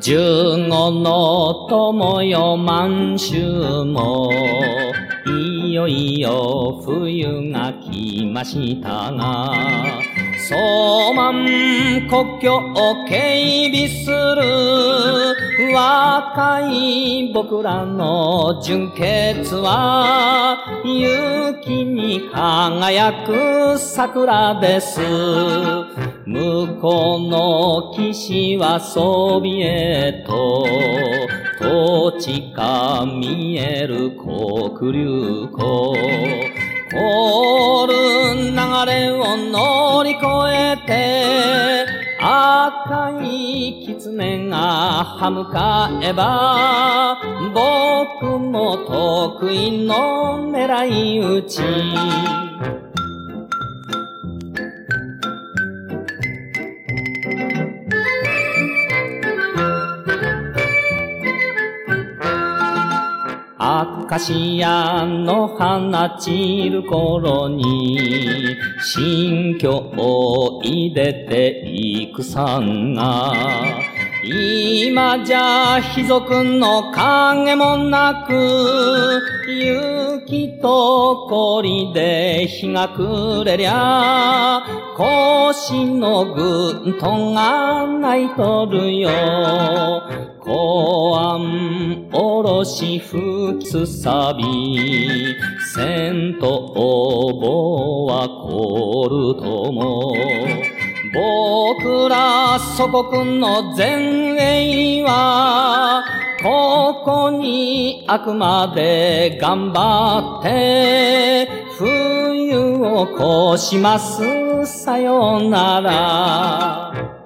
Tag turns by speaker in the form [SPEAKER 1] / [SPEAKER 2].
[SPEAKER 1] 十五の友よ満州も、いよいよ冬が来ましたが、そうまん国境を警備する若い僕らの純潔は雪に輝く桜です。向こうの岸はソビエト土地か見える黒竜湖。凍る流れを乗り越えて赤い狐が歯向かえば僕も得意の狙い撃ち。アカシアの花散る頃に、新居を入れていくさんが、今じゃ貴族の影もなく、雪と氷で日が暮れりゃ、腰のぐんとが泣いとるよ。公安おろし吹きすさび、千とおぼは凍るとも。僕ら祖国の前衛は、ここにあくまで頑張って、冬を越します。さようなら。